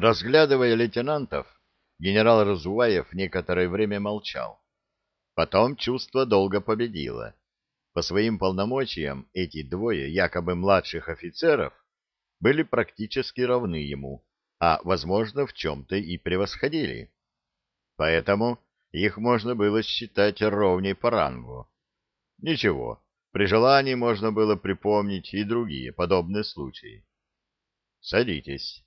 Разглядывая лейтенантов, генерал Разуваев некоторое время молчал. Потом чувство долго победило. По своим полномочиям эти двое якобы младших офицеров были практически равны ему, а, возможно, в чем-то и превосходили. Поэтому их можно было считать ровней по рангу. Ничего, при желании можно было припомнить и другие подобные случаи. «Садитесь».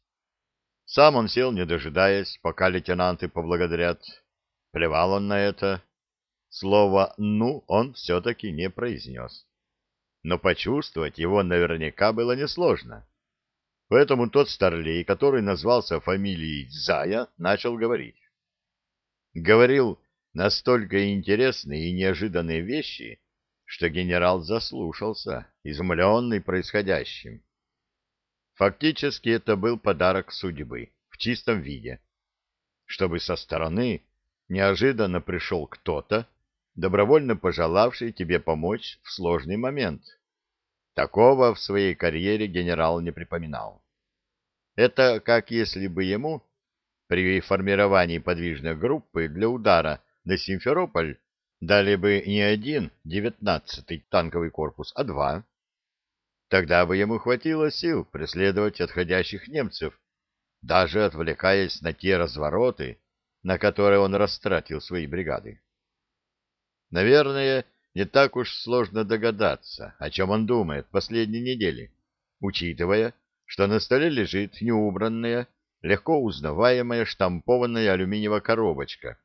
Сам он сел, не дожидаясь, пока лейтенанты поблагодарят. Плевал он на это. Слово «ну» он все-таки не произнес. Но почувствовать его наверняка было несложно. Поэтому тот старлей, который назвался фамилией Зая, начал говорить. Говорил настолько интересные и неожиданные вещи, что генерал заслушался, изумленный происходящим. Фактически это был подарок судьбы в чистом виде. Чтобы со стороны неожиданно пришел кто-то, добровольно пожелавший тебе помочь в сложный момент. Такого в своей карьере генерал не припоминал. Это как если бы ему при формировании подвижной группы для удара на Симферополь дали бы не один девятнадцатый танковый корпус, а два. Тогда бы ему хватило сил преследовать отходящих немцев, даже отвлекаясь на те развороты, на которые он растратил свои бригады. Наверное, не так уж сложно догадаться, о чем он думает последние недели, учитывая, что на столе лежит неубранная, легко узнаваемая штампованная алюминиевая коробочка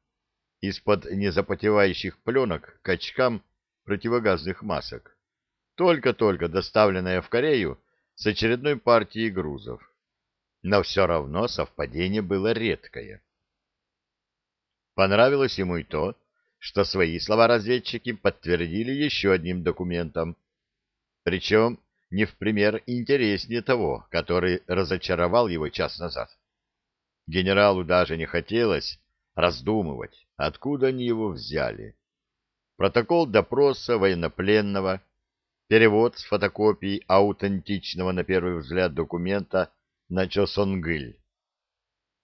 из-под незапотевающих пленок к очкам противогазных масок, только-только доставленная в Корею с очередной партией грузов. Но все равно совпадение было редкое. Понравилось ему и то, что свои слова разведчики подтвердили еще одним документом, причем не в пример интереснее того, который разочаровал его час назад. Генералу даже не хотелось раздумывать, откуда они его взяли. Протокол допроса военнопленного Перевод с фотокопий аутентичного на первый взгляд документа на Чосонгыль.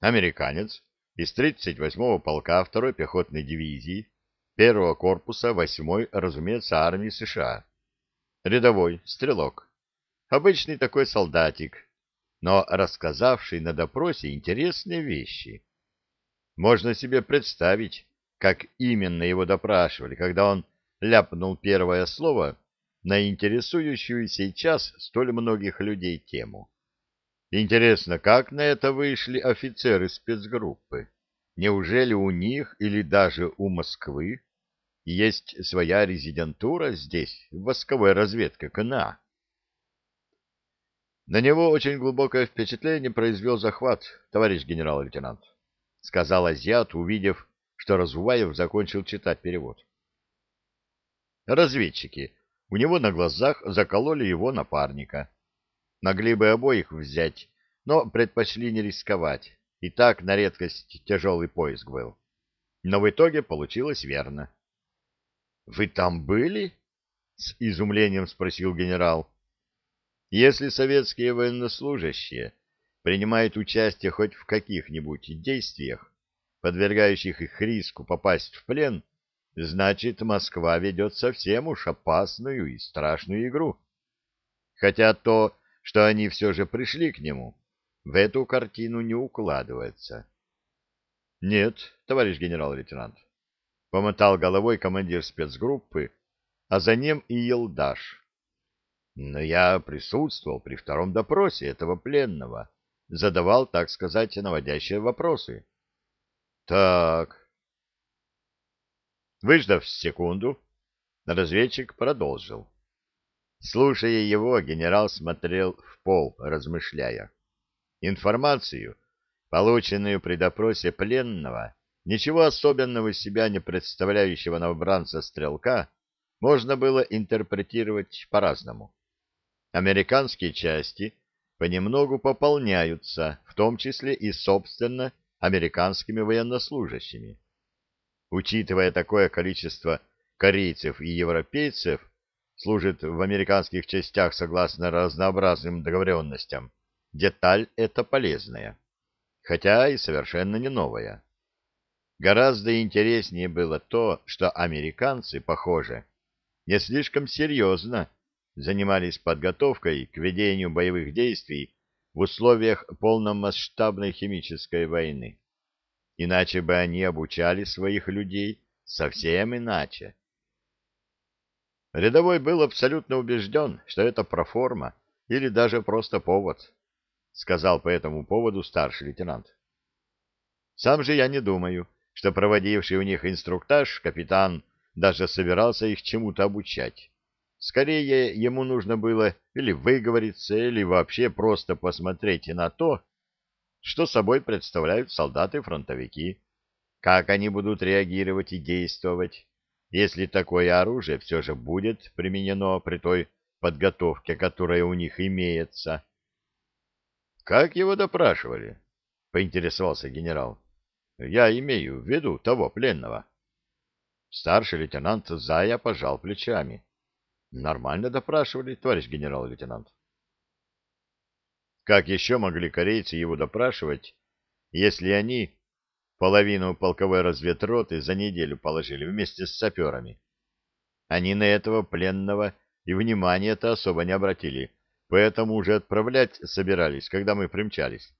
Американец из 38-го полка 2-й пехотной дивизии 1-го корпуса 8-й, разумеется, армии США. Рядовой, стрелок. Обычный такой солдатик, но рассказавший на допросе интересные вещи. Можно себе представить, как именно его допрашивали, когда он ляпнул первое слово на интересующую сейчас столь многих людей тему. Интересно, как на это вышли офицеры спецгруппы? Неужели у них или даже у Москвы есть своя резидентура здесь, в восковой разведке КНА? На него очень глубокое впечатление произвел захват, товарищ генерал-лейтенант, сказал азиат, увидев, что Разуваев закончил читать перевод. Разведчики у него на глазах закололи его напарника. Могли бы обоих взять, но предпочли не рисковать. И так на редкость тяжелый поиск был. Но в итоге получилось верно. — Вы там были? — с изумлением спросил генерал. — Если советские военнослужащие принимают участие хоть в каких-нибудь действиях, подвергающих их риску попасть в плен, значит, Москва ведет совсем уж опасную и страшную игру. Хотя то, что они все же пришли к нему, в эту картину не укладывается. — Нет, товарищ генерал-лейтенант, — помотал головой командир спецгруппы, а за ним и Елдаш. Но я присутствовал при втором допросе этого пленного, задавал, так сказать, наводящие вопросы. — Так, Выждав секунду, разведчик продолжил. Слушая его, генерал смотрел в пол, размышляя. Информацию, полученную при допросе пленного, ничего особенного из себя не представляющего новобранца-стрелка, можно было интерпретировать по-разному. Американские части понемногу пополняются, в том числе и, собственно, американскими военнослужащими. Учитывая такое количество корейцев и европейцев, служит в американских частях согласно разнообразным договоренностям, деталь эта полезная. хотя и совершенно не новая. Гораздо интереснее было то, что американцы, похоже, не слишком серьезно занимались подготовкой к ведению боевых действий в условиях полномасштабной химической войны. Иначе бы они обучали своих людей совсем иначе. Рядовой был абсолютно убежден, что это проформа или даже просто повод, сказал по этому поводу старший лейтенант. Сам же я не думаю, что проводивший у них инструктаж капитан даже собирался их чему-то обучать. Скорее, ему нужно было или выговориться, или вообще просто посмотреть на то, что собой представляют солдаты-фронтовики, как они будут реагировать и действовать, если такое оружие все же будет применено при той подготовке, которая у них имеется. — Как его допрашивали? — поинтересовался генерал. — Я имею в виду того пленного. Старший лейтенант Зая пожал плечами. — Нормально допрашивали, товарищ генерал-лейтенант. Как еще могли корейцы его допрашивать, если они половину полковой разведроты за неделю положили вместе с саперами? Они на этого пленного и внимания-то особо не обратили, поэтому уже отправлять собирались, когда мы примчались.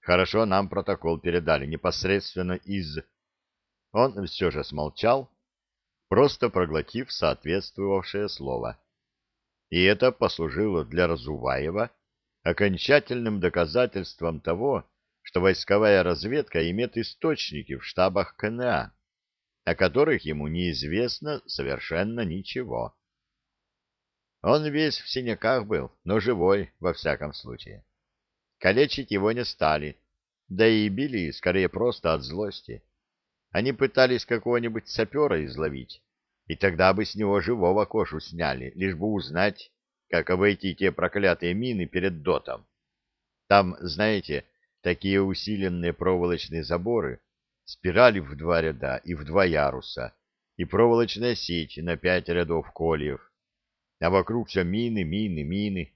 Хорошо нам протокол передали непосредственно из... Он все же смолчал, просто проглотив соответствовавшее слово. И это послужило для Разуваева окончательным доказательством того, что войсковая разведка имеет источники в штабах КНА, о которых ему неизвестно совершенно ничего. Он весь в синяках был, но живой, во всяком случае. Калечить его не стали, да и били скорее просто от злости. Они пытались какого-нибудь сапера изловить, и тогда бы с него живого кошу сняли, лишь бы узнать, как обойти те проклятые мины перед дотом. Там, знаете, такие усиленные проволочные заборы, спирали в два ряда и в два яруса, и проволочная сеть на пять рядов кольев. А вокруг все мины, мины, мины.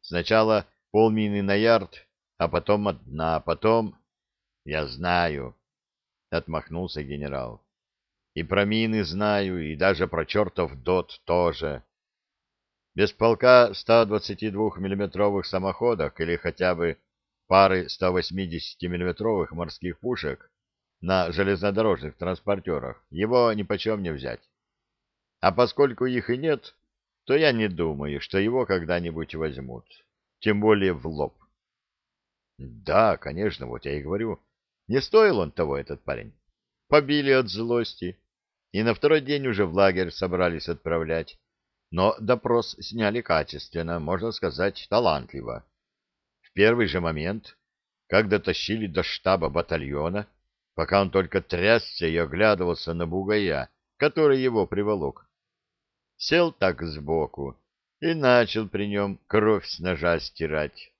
Сначала полмины на ярд, а потом одна, а потом... — Я знаю, — отмахнулся генерал. — И про мины знаю, и даже про чертов дот тоже. Без полка 122-миллиметровых самоходок или хотя бы пары 180-миллиметровых морских пушек на железнодорожных транспортерах его нипочем не взять. А поскольку их и нет, то я не думаю, что его когда-нибудь возьмут, тем более в лоб. Да, конечно, вот я и говорю, не стоил он того, этот парень. Побили от злости, и на второй день уже в лагерь собрались отправлять. Но допрос сняли качественно, можно сказать, талантливо. В первый же момент, когда тащили до штаба батальона, пока он только трясся и оглядывался на бугая, который его приволок, сел так сбоку и начал при нем кровь с ножа стирать.